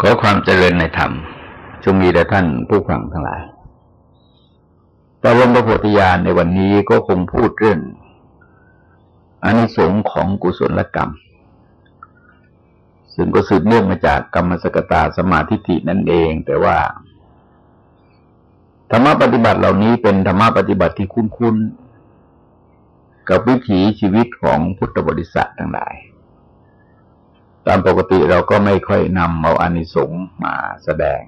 ขอความเจริญในธรรมจงมีแด่ท่านผู้ฟังทั้งหลายแต่วงพระโพธิญาณในวันนี้ก็คงพูดเรื่องอานิสงส์ของกุศลกรรม ซึ่งก็สืบเนื่องมาจากกรรมสกตาสมาธิินั่นเอง แต่ว่าธรรมะปฏิบัติเหล่านี้เป็นธรรมะปฏิบัติที่คุ้นๆกับวิถีชีวิตของพุทธบริษัททั้งหลาย ตามปกติเราก็ไม่ค่อยนำเอาอานิสงส์มาแสดง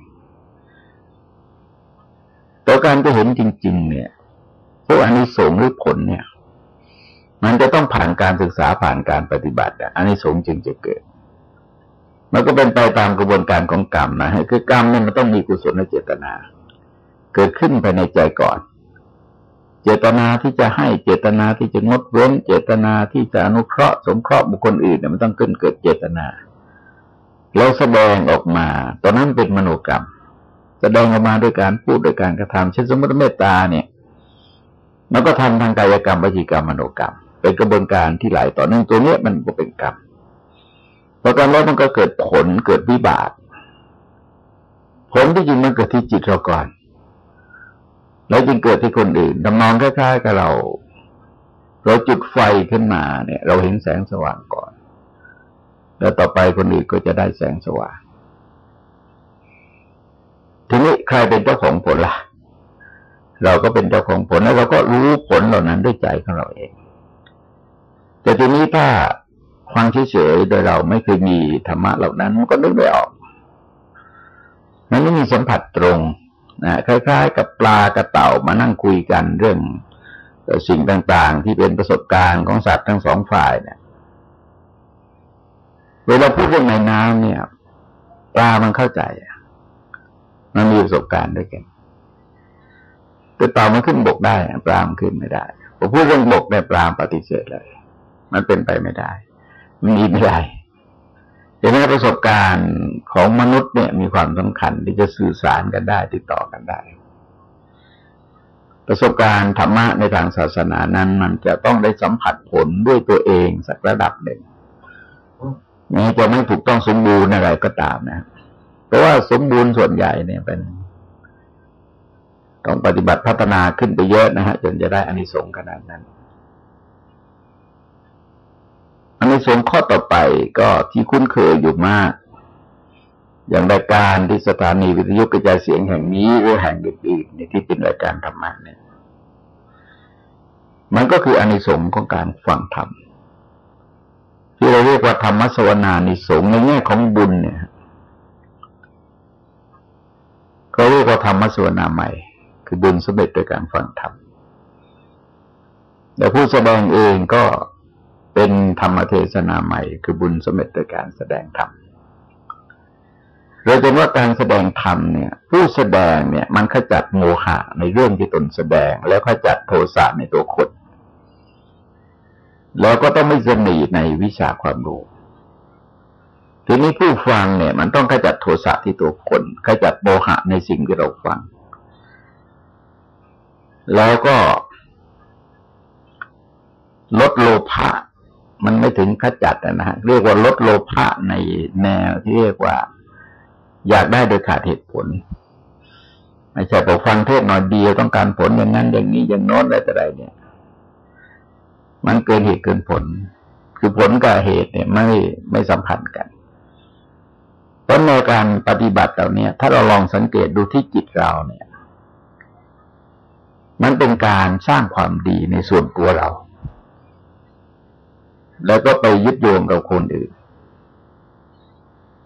แต่การจะเห็นจริง ๆ เนี่ยพวกอานิสงส์หรือผลเนี่ย มันจะต้องผ่านการศึกษาผ่านการปฏิบัติอานิสงส์จึงจะเกิด มันก็เป็นไปตามกระบวนการของกรรมนะคือกรรมเนี่ยมันต้องมีกุศลเจตนา เกิดขึ้นภายในใจก่อน เจตนาที่จะให้เจตนาที่จะงดเว้น เจตนาที่จะอนุเคราะห์สงเคราะห์บุคคลอื่นเนี่ยมันต้องขึ้นเกิดเจตนา แล้วแสดงออกมา ตอนนั้นเป็นมโนกรรม แสดงออกมาด้วยการพูดด้วยการกระทำเช่นสมมติเมตตาเนี่ยมันก็ทำทางกายกรรมวิจิกรรมมโนกรรม เป็นกระบวนการที่ไหลต่อเนื่องตัวเนี้ยมันก็เป็นกรรมพอการแล้วมันก็เกิดผลเกิดวิบากผลที่จริงมันเกิดที่จิตเราก่อน แล้วจึงเกิดที่คนอื่นทำนองคล้ายๆกับเรา เราจุดไฟขึ้นมาเนี่ย เราเห็นแสงสว่างก่อน แล้วต่อไปคนอื่นก็จะได้แสงสว่าง ทีนี้ใครเป็นเจ้าของผลละ่ะ เราก็เป็นเจ้าของผลแล้วเราก็รู้ผลเหล่านั้นด้วยใจของเราเอง แต่ทีนี้ถ้าฟังเฉยๆโดยเราไม่เคยมีธรรมะเหล่านั้นมันก็นึกไม่ออกมันไม่มีสัมผัสตรง นะคล้าย ๆ กับปลากระเต่ามานั่งคุยกันเรื่องสิ่งต่างๆ ที่เป็นประสบการณ์ของสัตว์ทั้งสองฝ่ายเนี่ยเวลาพูดเรื่องในน้ำเนี่ย ปลามันเข้าใจมันมีประสบการณ์ด้วยกันแต่เต่ามันขึ้นบกได้ปลามันขึ้นไม่ได้พอพูดเรื่องบกในปลาปฏิเสธเลย มันเป็นไปไม่ได้ มันอีไม่ได้ ดังนั้นประสบการณ์ของมนุษย์เนี่ยมีความสำคัญที่จะสื่อสารกันได้ติดต่อกันได้ ประสบการณ์ธรรมะในทางศาสนานั้น มันจะต้องได้สัมผัสผลด้วยตัวเองสักระดับหนึ่งนี้จะไม่ถูกต้องสมบูรณ์อะไรก็ตามนะเพราะว่าสมบูรณ์ส่วนใหญ่เนี่ยเป็น ต้องปฏิบัติพัฒนาขึ้นไปเยอะนะฮะจนจะได้อานิสงส์ขนาดนั้น อันนี้สงข้อต่อไปก็ที่คุ้นเคยอยู่มาก อย่างรายการที่สถานีวิทยุกระจายเสียงแห่งนี้หรือแห่งอื่นๆในที่เป็นรายการธรรมะเนี่ยมันก็คืออานิสงส์ของการฟังธรรมที่เราเรียกว่าธรรมสวนานิสงส์ในแง่ของบุญเนี่ยก็เรียกว่าธรรมสวนาใหม่ คือบุญสำเร็จโดยการฟังธรรมแต่ผู้แสดงเองก็ เป็นธรรมเทศนาใหม่ คือบุญสมเด็จโดยการแสดงธรรมเราจะว่าการแสดงธรรมเนี่ย ผู้แสดงเนี่ย มันขจัดโมหะในเรื่องที่ตนแสดง แล้วขจัดโทสะในตัวคนแล้วก็ต้องไม่สนิในวิชาความรู้ทีนี้ผู้ฟังเนี่ย มันต้องขจัดโทสะที่ตัวคนขจัดโมหะในสิ่งที่เราฟัง แล้วก็ลดโลภะ มันไม่ถึงขจัดนะฮะเรียกว่าลดโลภะในแนวที่เรียกว่า อยากได้โดยขาดเหตุผลไม่ใช่พอฟังเทศหน่อยเดียวต้องการผลอย่างนั้นอย่างนี้อย่างโน้นอะไรแต่ใดเนี่ย มันเกินเหตุเกินผล คือผลกับเหตุเนี่ยไม่ไม่สัมพันธ์กันเพราะในการปฏิบัติเหล่านี้ถ้าเราลองสังเกตดูที่จิตเราเนี่ย มันเป็นการสร้างความดีในส่วนตัวเรา แล้วก็ไปยึดโยงกับคนอื่น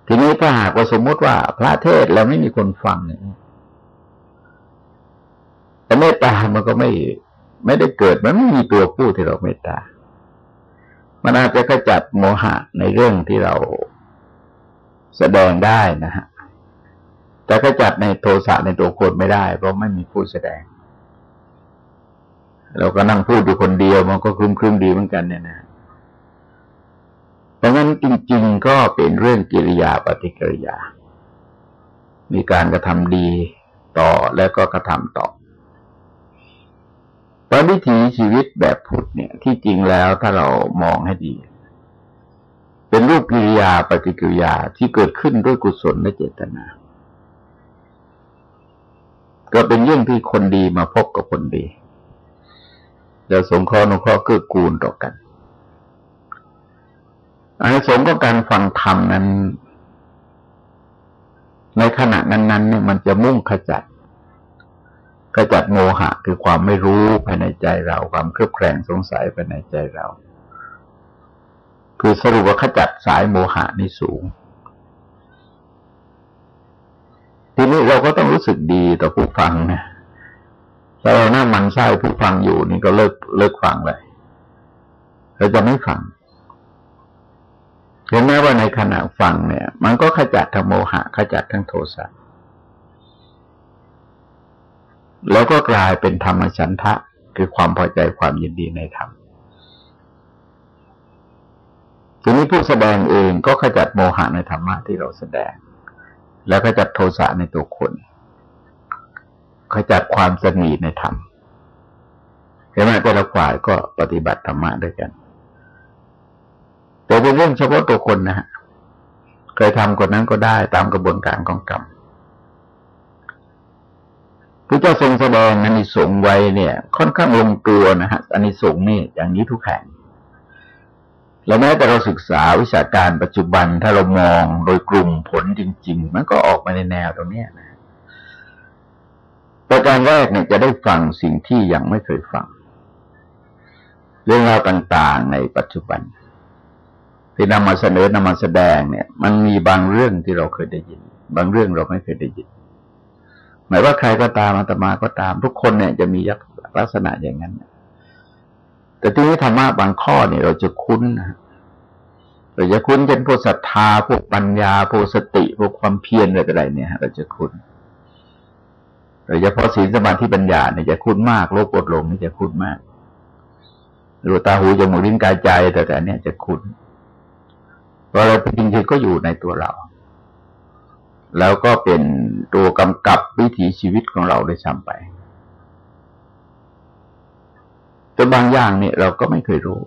ทีนี้ถ้าหากว่าสมมติว่า พระเทศแล้วไม่มีคนฟังเนี่ยแต่เมตตามันก็ไม่ไม่ได้เกิดมันไม่มีตัวผู้ที่เราเมตตา มันอาจจะขจัดโมหะในเรื่องที่เราแสดงได้นะฮะ แต่ขจัดในโทสะในตัวคนไม่ได้ เพราะไม่มีผู้แสดงเราก็นั่งพูดอยู่คนเดียวมันก็คลึ้มคลึ้มดีเหมือนกันเนี่ยนะ ดังนั้นจริง ๆ ก็เป็นเรื่องกิริยาปฏิกิริยา มีการกระทำดีต่อแล้วก็กระทำต่อตอนวิถีชีวิตแบบพุทธเนี่ย ที่จริงแล้วถ้าเรามองให้ดี เป็นรูปกิริยาปฏิกิริยาที่เกิดขึ้นด้วยกุศลและเจตนา ก็เป็นเรื่องที่คนดีมาพบกับคนดีจะสงเคราะห์นุเคราะห์เกื้อกูลต่อกัน อานิสงส์ของการฟังธรรมนั้น ในขณะนั้นๆเนี่ยมันจะมุ่งขจัดขจัดโมหะ คือความไม่รู้ภายในใจเรา ความเครือบแคลงสงสัยภายในใจเรา คือสรุปว่าขจัดสายโมหะนี่สูง ทีนี้เราก็ต้องรู้สึกดีต่อผู้ฟังนะถ้าเราหน้ามันไส้ผู้ฟังอยู่นี่ก็เลิกเลิกฟังเลย เราจะไม่ฟัง ถึงแม้ว่าในขณะฟังเนี่ย มันก็ขจัดทั้งโมหะ ขจัดทั้งโทสะแล้วก็กลายเป็นธรรมชันทะ คือความพอใจความยินดีในธรรมทีนี้ผู้แสดงเองก็ขจัดโมหะในธรรมะที่เราแสดง แล้วขจัดโทสะในตัวคนขจัดความสนีในธรรมเห็นไหมแต่ละฝ่ายก็ปฏิบัติธรรมะด้วยกัน แต่เป็นเรื่องเฉพาะตัวคนนะฮะเคยทำคนนั้นก็ได้ตามกระบวนการของกรรมพระเจ้าทรงแสดงอานิสงส์ไว้เนี่ย ค่อนข้างลงตัวนะฮะอานิสงส์นี่อย่างนี้ทุกแห่งแล้วแม้แต่เราศึกษาวิชาการปัจจุบันถ้าเรามองโดยกลุ่มผลจริง ๆ มันก็ออกมาในแนวตรงนี้นะประการแรกเนี่ยจะได้ฟังสิ่งที่ยังไม่เคยฟัง เรื่องราวต่าง ๆ ในปัจจุบัน ที่นำมาเสนอนำมาแสดงเนี่ย มันมีบางเรื่องที่เราเคยได้ยิน บางเรื่องเราไม่เคยได้ยิน หมายว่าใครก็ตามอาตมาก็ตาม ทุกคนเนี่ยจะมีลักษณะอย่างนั้น แต่ที่นี้ธรรมะบางข้อเนี่ยเราจะคุ้นนะเราจะคุ้นเช่นพวกศรัทธาพวกปัญญาพวกสติพวกความเพียรอะไรอะไรเนี่ยเราจะคุ้นโดยเฉพาะศีลสมาธิปัญญาเนี่ยจะคุ้นมากโลกกดลงนี่จะคุ้นมากรูตาหูจมูกลิ้นกายใจแต่แต่เนี่ยจะคุ้น เพราอะไรจริงๆก็อยู่ในตัวเรา แล้วก็เป็นตัวกำกับวิถีชีวิตของเราได้ซ้ำไป แต่บางอย่างเนี่ยเราก็ไม่เคยรู้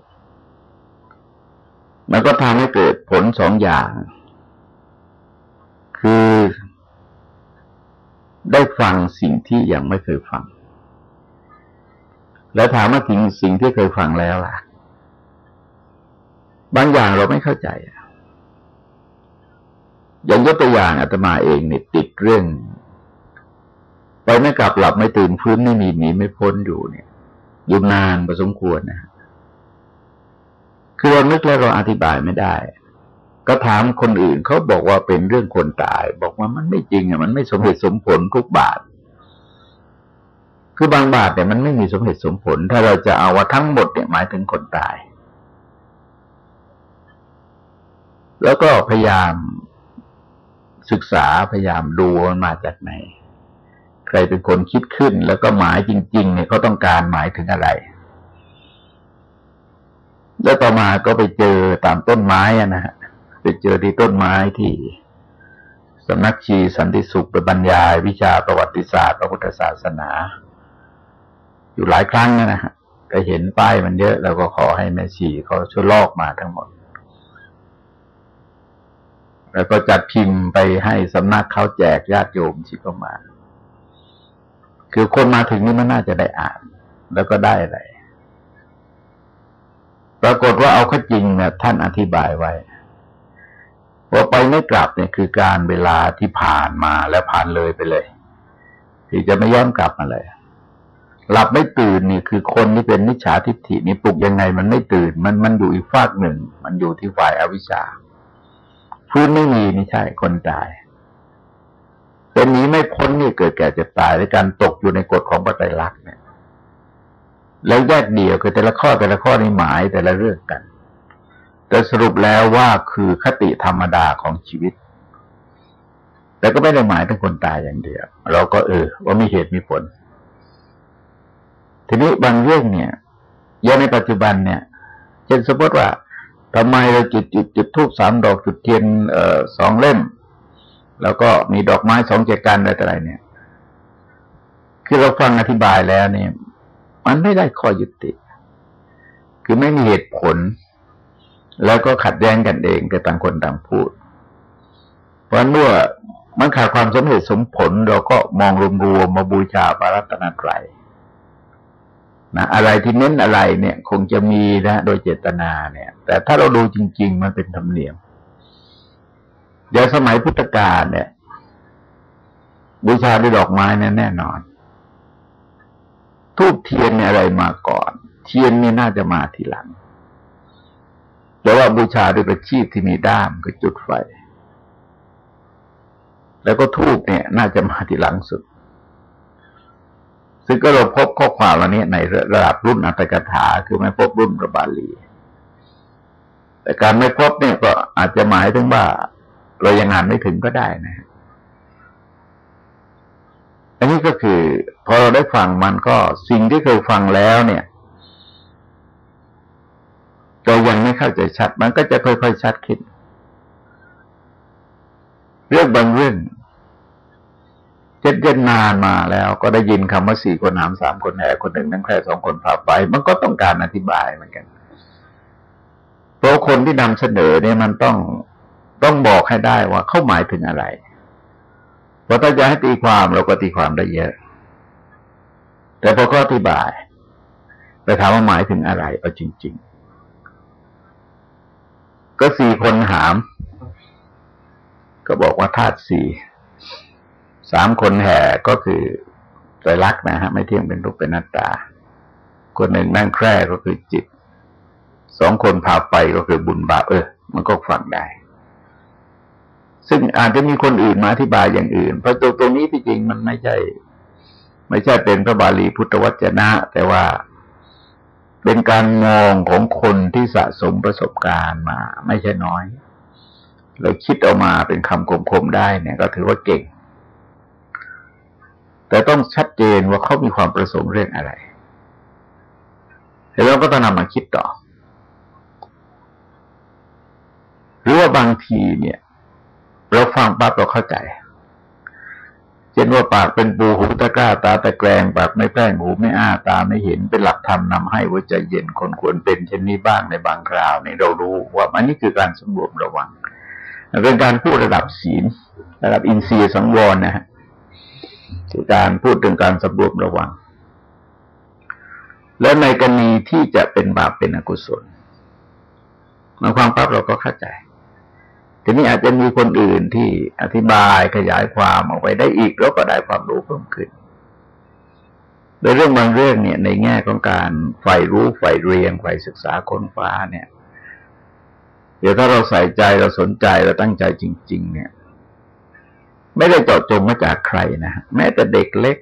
มันก็ทำให้เกิดผลสองอย่าง คือได้ฟังสิ่งที่ยังไม่เคยฟัง แล้วถามว่าถึงสิ่งที่เคยฟังแล้วล่ะ บางอย่างเราไม่เข้าใจอ อย่างยกตัวอย่างอาตมาเองเนี่ยติดเรื่อง ไปไม่กลับหลับไม่ตื่นฟื้นไม่มีหนีไม่พ้นอยู่เนี่ยอยู่นานพอสมควรนะคือเรานึกแล้วเราอธิบายไม่ได้ ก็ถามคนอื่นเขาบอกว่าเป็นเรื่องคนตาย บอกว่ามันไม่จริงอะมันไม่สมเหตุสมผลทุกบาท คือบางบาทเนี่ยมันไม่มีสมเหตุสมผล ถ้าเราจะเอาว่าทั้งหมดเนี่ยหมายถึงคนตาย แล้วก็พยายาม ศึกษาพยายามดูมันมาจากไหน ใครเป็นคนคิดขึ้น แล้วก็หมายจริง ๆ เนี่ยเขาต้องการหมายถึงอะไร แล้วต่อมาก็ไปเจอตามต้นไม้อะนะฮะไปเจอที่ต้นไม้ที่สำนักชีสันติสุขไปบรรยาย วิชาประวัติศาสตร์พระพุทธศาสนา อยู่หลายครั้งนะฮะก็เห็นป้ายมันเยอะ แล้วก็ขอให้แม่ชีเขาช่วยลอกมาทั้งหมด แล้วก็จัดพิมพ์ไปให้สำนักเขาแจกญาติโยมที่เข้ามา คือคนมาถึงนี่มันน่าจะได้อ่าน แล้วก็ได้อะไร ปรากฏว่าเอาข้อจริงเนี่ยท่านอธิบายไว้ว่าไปไม่กลับเนี่ยคือการเวลาที่ผ่านมาแล้วผ่านเลยไปเลย ที่จะไม่ย้อนกลับมาเลยหลับไม่ตื่นนี่คือคนที่เป็นนิจฉาทิฏฐินี่ปลุกยังไงมันไม่ตื่น มันมันอยู่อีกฝากหนึ่ง มันอยู่ที่ฝ่ายอาวิชชา ฟื้นไม่มีนี่ใช่คนตาย เป็นนี้ไม่พ้นนี่เกิดแก่เจ็บตายในการตกอยู่ในกฎของปัจจัยลักษณ์เนี่ย แล้วแยกเดี่ยวคือแต่ละข้อแต่ละข้อนี่หมายแต่ละเรื่องกัน แต่สรุปแล้วว่าคือคติธรรมดาของชีวิต แต่ก็ไม่ได้หมายถึงคนตายอย่างเดียว เราก็เออ ว่ามีเหตุมีผล ทีนี้บางเรื่องเนี่ยยังในปัจจุบันเนี่ยเช่นสมมติว่า ทำไมเราจุดจุดจุดทูบสามดอกจุดเทียนเอ่อสองเล่ม แล้วก็มีดอกไม้สองเจกันอะไรต่ออะไรเนี่ย คือเราฟังอธิบายแล้วเนี่ย มันไม่ได้ข้อยุติ คือไม่มีเหตุผล แล้วก็ขัดแย้งกันเองแต่ต่างคนต่างพูด เพราะเมื่อมันขาดความสมเหตุสมผลเราก็มองรวมๆมาบูชาพระรัตนตรัย นะอะไรที่เน้นอะไรเนี่ย คงจะมีนะโดยเจตนาเนี่ย แต่ถ้าเราดูจริง ๆ มันเป็นธรรมเนียมเดี๋ยวสมัยพุทธกาลเนี่ย บูชาด้วยดอกไม้นั่นแน่นอนทูบเทียนเนี่ยอะไรมาก่อน เทียนนี่น่าจะมาทีหลังแต่ว่าบูชาด้วยประชีพที่มีด้ามก็จุดไฟ แล้วก็ทูบเนี่ย น่าจะมาทีหลังสุด ซึ่งก็เราพบข้อความวันนี้ในระดับรุ่นอัตถกถา คือไม่พบรุ่นระบาลี แต่การไม่พบเนี่ยก็อาจจะหมายถึงว่า เรายังงานไม่ถึงก็ได้นะ อันนี้ก็คือ พอเราได้ฟังมันก็สิ่งที่เคยฟังแล้วเนี่ยเรายังไม่เข้าใจชัด มันก็จะค่อยๆชัดขึ้น เรื่องบางเรื่อง เจ็ดเย็นนานมาแล้วก็ได้ยินคำว่าสี่คนหามสามคนแห่คนหนึ่งนั่งแค่สองคนพาไป มันก็ต้องการอธิบายเหมือนกันเพราะคนที่นำเสนอเนี่ยมันต้องต้องบอกให้ได้ว่าเข้าหมายถึงอะไรพราะถ้าจะให้ตีความเราก็ตีความได้เยอะ แต่พอก็อธิบาย ไปถามว่าหมายถึงอะไร เอาจริง ๆ ก็สี่คนหาม ก็บอกว่าธาตุสี่ สามคนแห่ก็คือใจรักนะฮะไม่เที่ยงเป็นรูปเป็นหน้าตา คนหนึ่งนั่งแคร่ก็คือจิต สองคนพาไปก็คือบุญบาปเออ มันก็ฟังได้ ซึ่งอาจจะมีคนอื่นมาอธิบายอย่างอื่น เพราะตัวตรงนี้ที่จริงมันไม่ใช่ ไม่ใช่เป็นพระบาลีพุทธวจนะ แต่ว่าเป็นการมองของคนที่สะสมประสบการณ์มา ไม่ใช่น้อย เราคิดออกมาเป็นคำคมๆได้เนี่ย ก็ถือว่าเก่ง แต่ต้องชัดเจนว่าเขามีความประสงค์เรื่องอะไรแล้วเราก็ต้องนำมาคิดต่อ หรือว่าบางทีเนี่ย เราฟังปั๊บเราเข้าใจเช่นว่าปากเป็นปูหูตะกร้าตาตะแกรงปากไม่แป้งหูไม่อ้าตาไม่เห็นเป็นหลักธรรมนำให้ว่าใจเย็นคนควรเป็นเช่นนี้บ้างในบางคราวนี่เรารู้ว่าอันนี้คือการสำรวมระวังเป็นการพูดระดับศีลระดับอินทรีย์สังวรนะฮะ คือการพูดถึงการสำรวมระวัง และในกรณีที่จะเป็นบาปเป็นอกุศลมาความปั๊บเราก็เข้าใจทีนี้อาจจะมีคนอื่นที่อธิบายขยายความออกไปได้อีกแล้วก็ได้ความรู้เพิ่มขึ้นโดยเรื่องบางเรื่องเนี่ย ในแง่ของการใฝ่รู้ใฝ่เรียงใฝ่ศึกษาค้นคว้าเนี่ย เดี๋ยวถ้าเราใส่ใจเราสนใจเราตั้งใจจริง ๆ เนี่ย ไม่ได้เจาะจงมาจากใครนะแม้แต่เด็กเล็ก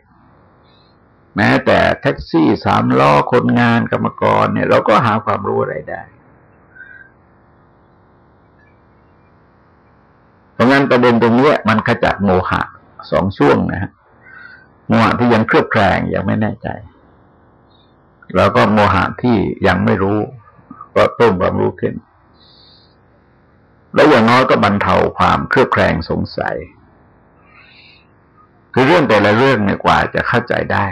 แม้แต่แท็กซี่สามล้อคนงานกรรมกรเนี่ย เราก็หาความรู้อะไรได้ เพราะงั้นประเด็นตรงนี้มันขจัดโมหะสองช่วงนะฮะโมหะที่ยังเครือบแคลงยังไม่แน่ใจ แล้วก็โมหะที่ยังไม่รู้ ก็เพิ่มความรู้ขึ้น แล้วอย่างน้อยก็บรรเทาความเครือบแคลงสงสัย คือเรื่องแต่ละเรื่องเนี่ยกว่าจะเข้าใจได้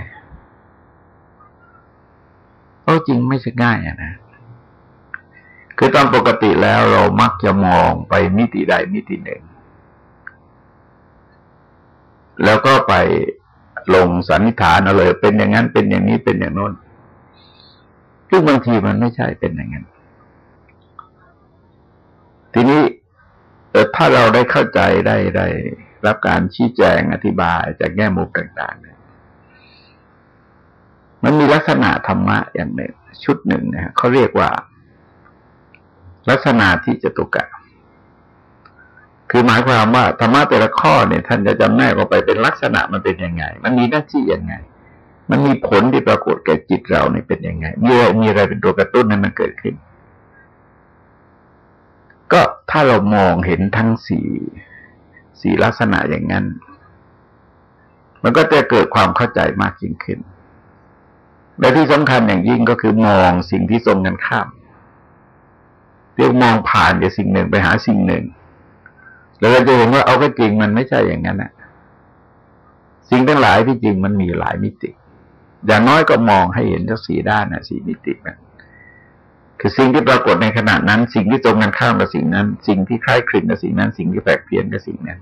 ก็จริงไม่ใช่ง่ายนะ คือตามปกติแล้วเรามักจะมองไปมิติใดมิติหนึ่ง แล้วก็ไปลงสันนิษฐานเอาเลย เป็นอย่างนั้นเป็นอย่างนี้เป็นอย่างโน้นซึ่งบางทีมันไม่ใช่เป็นอย่างนั้น ทีนี้ถ้าเราได้เข้าใจได้ได้ รับการชี้แจงอธิบายจากแง่มุมต่างๆเนี่ยมันมีลักษณะธรรมะอย่างหนึ่ง ชุดหนึ่งนะเขาเรียกว่า ลักษณะที่จะตุกะ คือหมายความว่าธรรมะแต่ละข้อเนี่ยท่านจะจำแนกออกไปเป็นลักษณะมันเป็นยังไง มันมีหน้าที่ยังไง มันมีผลที่ปรากฏแก่จิตเราเนี่ยเป็นยังไงมีอะไรมีอะไรเป็นตัวกระตุ้นให้มันเกิดขึ้น ก็ถ้าเรามองเห็นทั้งสี่ สี่ลักษณะอย่างนั้น มันก็จะเกิดความเข้าใจมากยิ่งขึ้น และที่สำคัญอย่างยิ่งก็คือมองสิ่งที่ตรงกันข้ามเรียกมองผ่านจากสิ่งหนึ่งไปหาสิ่งหนึ่ง แล้วเราจะเห็นว่าเอาก็จริงมันไม่ใช่อย่างนั้นนะสิ่งทั้งหลายที่จริงมันมีหลายมิติ อย่างน้อยก็มองให้เห็นทั้งสี่ด้านนะสี่มิติมันคือสิ่งที่ปรากฏในขณะนั้น สิ่งที่ตรงกันข้ามกับสิ่งนั้น สิ่งที่คล้ายคลึงกับสิ่งนั้น สิ่งที่แปลกเปลี่ยนกับสิ่งนั้น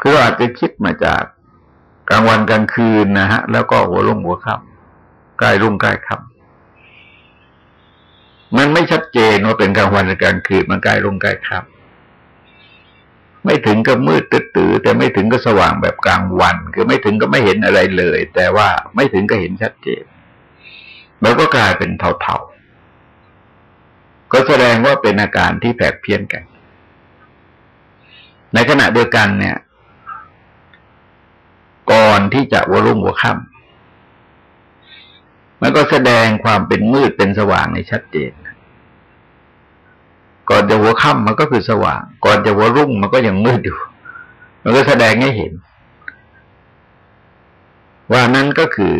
คือเราอาจจะคิดมาจากกลางวันกลางคืนนะฮะ แล้วก็หัวลงหัวค่ำใกล้รุ่งใกล้ค่ำมันไม่ชัดเจนว่าเป็นกลางวันหรือกลางคืนมันใกล้รุ่งใกล้ค่ำไม่ถึงกับมืดตื้อแต่ไม่ถึงก็สว่างแบบกลางวัน คือไม่ถึงก็ไม่เห็นอะไรเลย แต่ว่าไม่ถึงก็เห็นชัดเจนแล้วก็กลายเป็นเทาๆ ก็แสดงว่าเป็นอาการที่แผกเพี้ยนกัน ในขณะเดียวกันเนี่ย ก่อนที่จะวรุ่งวัวค่ำมันก็แสดงความเป็นมืดเป็นสว่างในชัดเจน ก่อนจะหัวค่ำมันก็คือสว่าง ก่อนจะหัวรุ่งมันก็ยังมืดอยู่ มันก็แสดงให้เห็น ว่านั้นก็คือ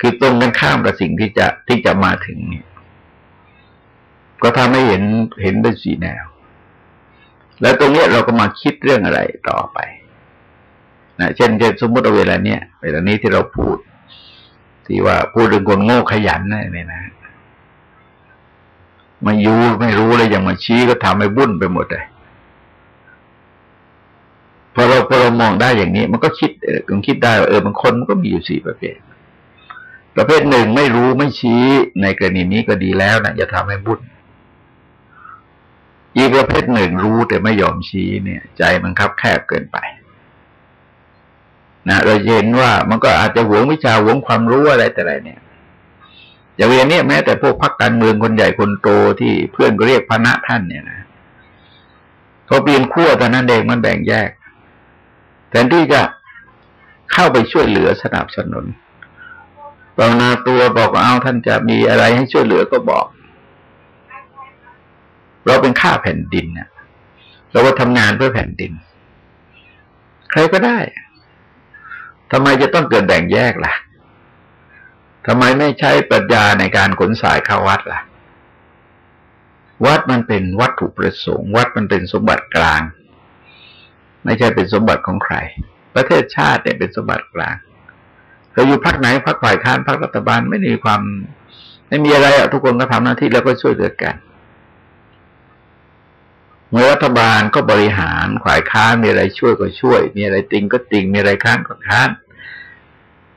คือตรงกันข้ามกับสิ่งที่จะที่จะมาถึงเนี่ยก็ทำให้เห็นเห็นได้สีแนว แล้วตรงนี้เราก็มาคิดเรื่องอะไรต่อไป นะเช่นเช่นสมมติเอาเวลาเนี้ยเวลานี้ที่เราพูด ที่ว่าพูดถึงคนโง่ขยันนะเนี่ยนะมายูไม่รู้เลยอย่างมาชี้ก็ทำให้บุ่นไปหมดเลยพอเราพอเรามองได้อย่างนี้ มันก็คิดเออคิดได้ว่าเออบางคนมันก็มีอยู่สี่ประเภท ประเภทหนึ่งไม่รู้ไม่ชี้ในกรณีนี้ก็ดีแล้วนะอย่าทำให้บุญอีกประเภทหนึ่งรู้แต่ไม่ยอมชี้เนี่ย ใจมันคับแคบเกินไป นะเราเห็นว่ามันก็อาจจะหวงวิชาหวงความรู้อะไรแต่ไรเนี่ยอย่างเวียนเนี้แม้แต่พวกพักการเมืองคนใหญ่คนโตที่เพื่อนก็เรียกพระนะท่านเนี่ยนะเขาเปลี่ยนขั้วตอนนั้นเองมันแบ่งแยกแทนที่จะเข้าไปช่วยเหลือสนับสนุนภาวนาตัวบอกเอาท่านจะมีอะไรให้ช่วยเหลือก็บอก เราเป็นข้าแผ่นดินเนี่ยเราก็ทำงานเพื่อแผ่นดิน ใครก็ได้ ทำไมจะต้องเกิดแบ่งแยกล่ะทำไมไม่ใช้ปรัชญาในการขนสายเข้าวัดล่ะ วัดมันเป็นวัตถุประสงค์ วัดมันเป็นสมบัติกลาง ไม่ใช่เป็นสมบัติของใคร ประเทศชาติเนี่ยเป็นสมบัติกลางเราอยู่พักไหนพักฝ่ายค้านพักรัฐบาลไม่มีความ ไม่มีอะไรอะทุกคนก็ทำหน้าที่แล้วก็ช่วยเหลือกัน เมื่อรัฐบาลก็บริหารฝ่ายค้านมีอะไรช่วยก็ช่วย มีอะไรติงก็ติงมีอะไรค้านก็ค้าน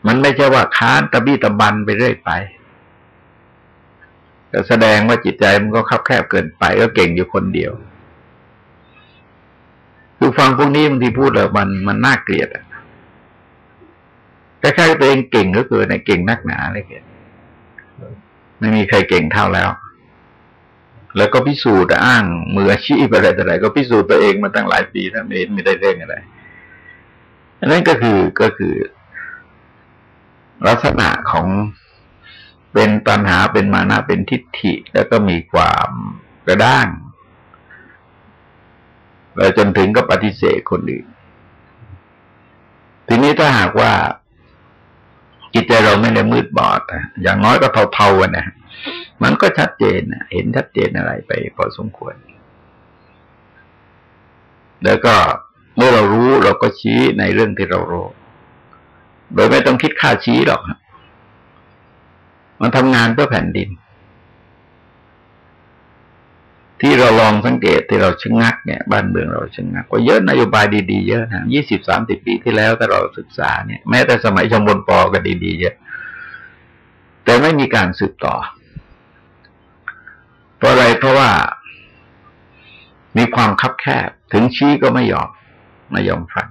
มันไม่ใช่ว่าค้านตะบี้ตะบันไปเรื่อยไปก็แสดงว่าจิตใจมันก็คับแคบเกินไป ก็เก่งอยู่คนเดียวคือฟังพวกนี้บางทีพูดแล้วมันมันน่าเกลียดอะคล้ายๆตัวเองเก่งก็คือในเก่งนักหนาเลยเกิดไม่มีใครเก่งเท่าแล้ว แล้วก็พิสูจน์อ้างมืออาชีพอะไรแต่ไรก็พิสูจน์ตัวเองมาตั้งหลายปีถ้าไม่เห็นไม่ได้เรื่องอะไรอันนั้นก็คือก็คือ ลักษณะของเป็นปัญหาเป็นมานะเป็นทิฏฐิ แล้วก็มีความกระด้างแล้วจนถึงก็ปฏิเสธคนอื่น ทีนี้ถ้าหากว่าจิตใจเราไม่ได้มืดบอดอย่างน้อยก็เทาๆนะ มันก็ชัดเจนเห็นชัดเจนอะไรไปพอสมควร แล้วก็เมื่อเรารู้เราก็ชี้ในเรื่องที่เรารู้ โดยไม่ต้องคิดค่าชี้หรอกมันทำงานเพื่อแผ่นดิน ที่เราลองสังเกตที่เราชะงักเนี่ยบ้านเมืองเราชะงักก็เยอะนโยบายดีๆเยอะนะยี่สิบสามสิบปีที่แล้วถ้าเราศึกษาเนี่ย แม้แต่สมัยชมบนปอก็ดีๆเยอะแต่ไม่มีการสืบต่อ เพราะอะไรเพราะว่า มีความคับแคบ ถึงชี้ก็ไม่ยอม ไม่ยอมฟัง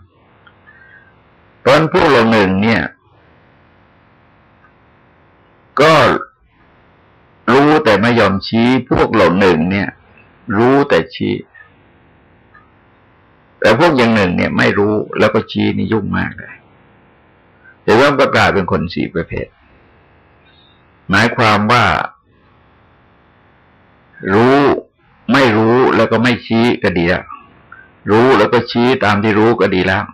ตอนผู้ลงหนึ่งเนี่ย ก็รู้แต่ไม่ยอมชี้ พวกเหล่าหนึ่งเนี่ย รู้แต่ชี้ แต่พวกอย่างหนึ่งเนี่ยไม่รู้แล้วก็ชี้นี่ยุ่งมากเลยแต่ว่าประกาศเป็นคนสี่ประเภท หมายความว่า รู้ไม่รู้แล้วก็ไม่ชี้ก็ดีแล้วรู้แล้วก็ชี้ตามที่รู้ก็ดีแล้ว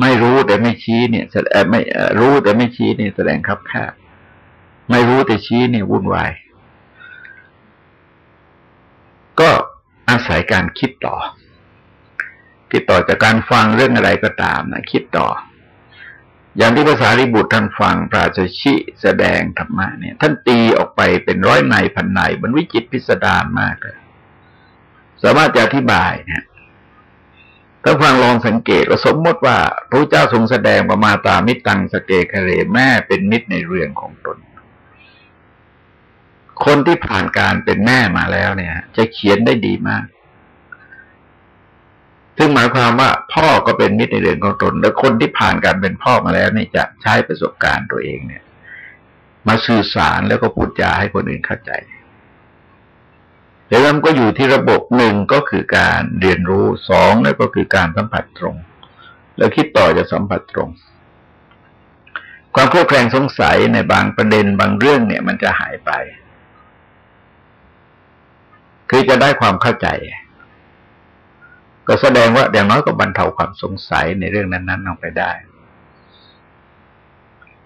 ไม่รู้แต่ไม่ชี้เนี่ยแสดงไม่รู้แต่ไม่ชี้เนี่ยแสดงครับแค่ไม่รู้แต่ชี้เนี่ยวุ่นวาย ก็อาศัยการคิดต่อ คิดต่อจากการฟังเรื่องอะไรก็ตามนะคิดต่อ อย่างที่ภาษาริบุตรท่านฟังปราชชิแสดงธรรมะเนี่ย ท่านตีออกไปเป็นร้อยในพันในมันวิจิตพิสดารมากเลยสามารถจะอธิบายเนี่ยถ้าฟังลองสังเกตว่าสมมติว่าพระเจ้าทรงแสดงประมาตามิตังสเกคเรแม่เป็นมิตรในเรื่องของตน คนที่ผ่านการเป็นแม่มาแล้วเนี่ย จะเขียนได้ดีมาก ซึ่งหมายความว่าพ่อก็เป็นมิตรในเรื่องของตน และคนที่ผ่านการเป็นพ่อมาแล้วเนี่ยจะใช้ประสบการณ์ตัวเองเนี่ย มาสื่อสารแล้วก็พูดจาให้คนอื่นเข้าใจแล้วมันก็อยู่ที่ระบบหนึ่งก็คือการเรียนรู้สองแล้วก็คือการสัมผัสตรง แล้วคิดต่อจะสัมผัสตรง ความเครือบแคลงสงสัยในบางประเด็นบางเรื่องเนี่ย มันจะหายไป คือจะได้ความเข้าใจ ก็แสดงว่าอย่างน้อยก็บรรเทาความสงสัยในเรื่องนั้นๆลงไปได้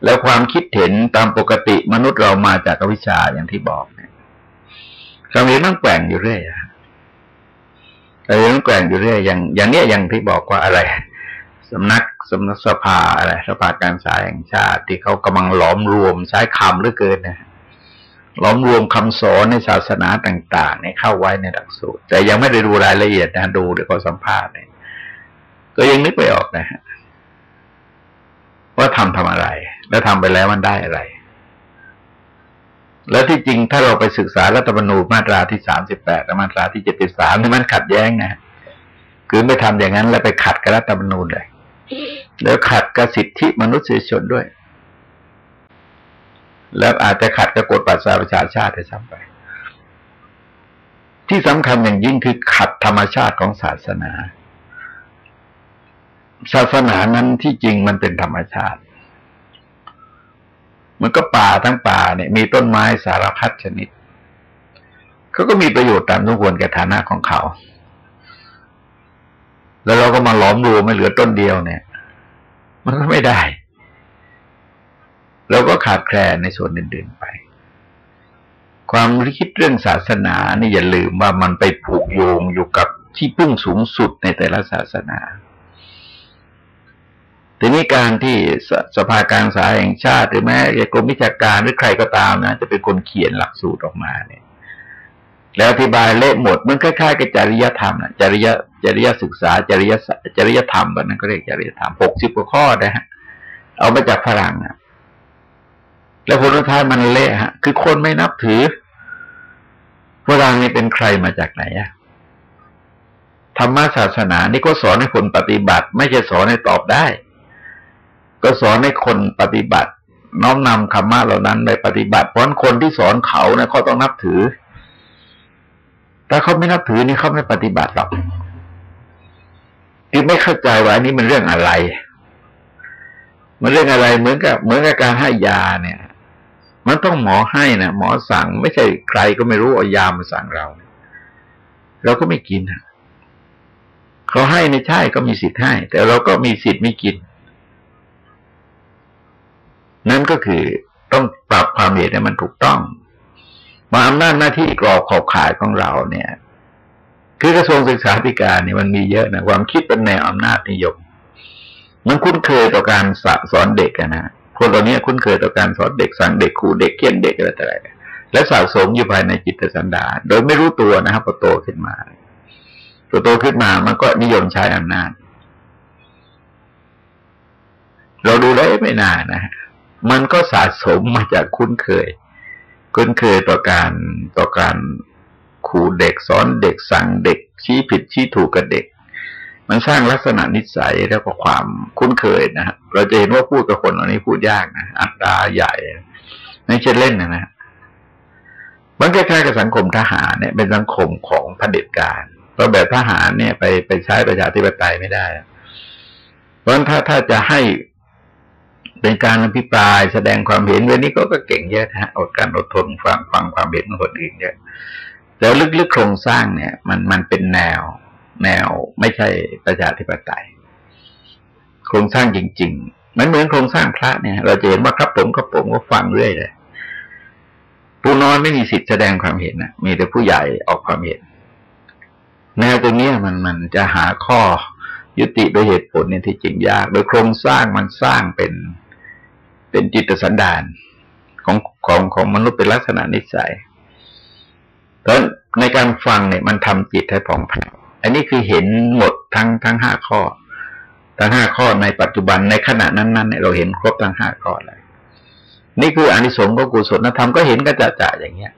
แล้วความคิดเห็นตามปกติมนุษย์เรามาจากวิชาอย่างที่บอกเนี่ยความเห็นมันแกว่งอยู่เรื่อยอะแต่ยังแกว่งอยู่เรื่อยอย่าง อย่างเนี้ยอย่างที่บอกว่าอะไรสำนักสำนักสภาอะไรสภาการสายแห่งชาติ ที่เขากำลังหลอมรวมใช้คำหรือเกินนะ ล้อมรวมคำสอนในศาสนาต่างๆเนี่ยเข้าไว้ในหลักสูตร แต่ยังไม่ได้ดูรายละเอียดนะดูเดี๋ยวก็สัมภาษณ์เนี่ยก็ยังนึกไม่ออกนะฮะว่าทำทำอะไร แล้วทำไปแล้วมันได้อะไร แล้วที่จริงถ้าเราไปศึกษารัฐธรรมนูญมาตราที่สามสิบแปดและมาตราที่เจ็ดสิบสามนี่มันขัดแย้งนะคือไม่ทำอย่างนั้นแล้วไปขัดกับรัฐธรรมนูญเลยแล้วขัดกับสิทธิมนุษยชนด้วย แล้วอาจจะขัดกับกฎปัจจัยประชาชาติได้ซ้ำไป ที่สำคัญอย่างยิ่งคือขัดธรรมชาติของศาสนา ศาสนานั้นที่จริงมันเป็นธรรมชาติ มันก็ป่าทั้งป่าเนี่ย มีต้นไม้สารพัดชนิดเขาก็มีประโยชน์ตามทุกคนแก่ฐานะของเขา แล้วเราก็มาหลอมรวมไม่เหลือต้นเดียวเนี่ย มันก็ไม่ได้ เราก็ขาดแคลนในส่วนอื่นๆไป ความคิดเรื่องศาสนานี่อย่าลืมว่ามันไปผูกโยงอยู่กับที่พึ่งสูงสุดในแต่ละศาสนาทีนี้การที่สสภาการสาแห่งชาติ หรือแม้กรมวิชาการหรือใครก็ตามนะ จะเป็นคนเขียนหลักสูตรออกมาเนี่ย แล้วอธิบายเละหมดมันคล้ายๆกับจริยธรรมนะจริยจริยศึกษาจริยจริยธรรมแบบนั้นก็เรียกจริยธรรมหกสิบกว่าข้อนะฮะเอามาจากฝรั่งอะ แล้วผลท้ายมันเละฮะ คือคนไม่นับถือพระรางนี่เป็นใครมาจากไหนอะธรรมศาสนานี่ก็สอนให้คนปฏิบัติ ไม่ใช่สอนให้ตอบได้ ก็สอนให้คนปฏิบัติ น้อมนำคำมาเหล่านั้นไปปฏิบัติ เพราะคนที่สอนเขาเนี่ยเขาต้องนับถือ แต่เขาไม่นับถือนี่เขาไม่ปฏิบัติหรอกคือไม่เข้าใจว่าอันนี้มันเรื่องอะไร มันเรื่องอะไรเหมือนกับเหมือนกับการให้ยาเนี่ย มันต้องหมอให้นะหมอสั่งไม่ใช่ใครก็ไม่รู้เอายามาสั่งเรา เราก็ไม่กินเขาให้ในใช่ก็มีสิทธิ์ให้ แต่เราก็มีสิทธิ์ไม่กิน นั่นก็คือต้องปรับความเห็นให้มันถูกต้อง มาอำนาจหน้าที่กรอบขอบข่ายของเราเนี่ย คือกระทรวงศึกษาธิการเนี่ยมันมีเยอะนะความคิดเป็นแนวอำนาจนิยมมันคุ้นเคยต่อการสอนเด็กนะ คนเหล่านี้คุ้นเคยต่อการสอนเด็กสั่งเด็กขู่เด็กเกี้ยนเด็กอะไรต่ออะไรและสะสมอยู่ภายในจิตสันดาโดยไม่รู้ตัวนะครับพอโตขึ้นมาตัวโตขึ้นมามันก็นิยมใช้อำนาจ เราดูแล้วไม่นานนะ มันก็สะสมมาจากคุ้นเคย คุ้นเคยต่อการต่อการขู่เด็กสอนเด็กสั่งเด็กชี้ผิดชี้ถูกกับเด็ก มันสร้างลักษณะนิสัยแล้วก็ความคุ้นเคยนะฮะเราจะเห็นว่าพูดกับคนเหล่านี้พูดยากนะอัตราใหญ่ไม่ใช่เล่นนะนะมันคล้ายๆกับสังคมทหารเนี่ยเป็นสังคมของเผด็จการเพราะแบบทหารเนี่ยไปไปใช้ประชาธิปไตยไม่ได้ เพราะฉะนั้นถ้าถ้าจะให้เป็นการอภิปรายแสดงความเห็นเรื่องนี้ก็ก็เก่งเยอะฮะอดการอดทนฟังฟังความเห็นของคนอื่นเยอะแล้วลึกๆโครงสร้างเนี่ย มันมันเป็นแนว แนวไม่ใช่ประชาธิปไตย โครงสร้างจริง ๆ มันเหมือนโครงสร้างพระเนี่ย เราจะเห็นว่าครับผมครับผมก็ฟังเรื่อยเลยผู้น้อยไม่มีสิทธิ์แสดงความเห็นนะมีแต่ผู้ใหญ่ออกความเห็น แนวตรงนี้มันมันจะหาข้อยุติโดยเหตุผลเนี่ยที่จริงยาก โดยโครงสร้างมันสร้างเป็นเป็นจิตสันดานของของของมนุษย์เป็นลักษณะนิสัยเพราะในการฟังเนี่ยมันทำจิตให้ผ่องแผ้ว อันนี้คือเห็นหมดทั้งทั้งห้าข้อ ทั้งห้าข้อในปัจจุบันในขณะนั้นนี่ยเราเห็นครบทั้งห้าข้อเลยนี่คืออานิสงส์ของกุศลธรรมก็เห็นก็จะจะอย่างเงี้ย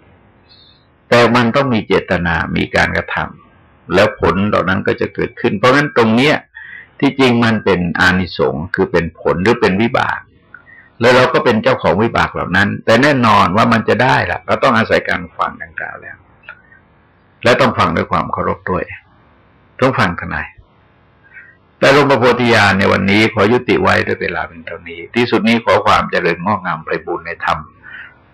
แต่มันต้องมีเจตนามีการกระทำแล้วผลเหล่านั้นก็จะเกิดขึ้น เพราะฉะนั้นตรงเนี้ย ที่จริงมันเป็นอานิสงส์คือเป็นผลหรือเป็นวิบาก แล้วเราก็เป็นเจ้าของวิบากเหล่านั้น แต่แน่นอนว่ามันจะได้ล่ะเราต้องอาศัยการฟังดังกล่าวแล้ว และต้องฟังด้วยความเคารพด้วย ต้องฟังขนายแต่หลวงพ่อโพธิญาณในวันนี้ขอยุติไว้ด้วยเวลาเป็นเท่านี้ ที่สุดนี้ขอความเจริญงอกงามไปบุญในธรรม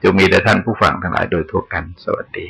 จะมีแต่ท่านผู้ฟังทั้งหลายโดยทั่วกัน สวัสดี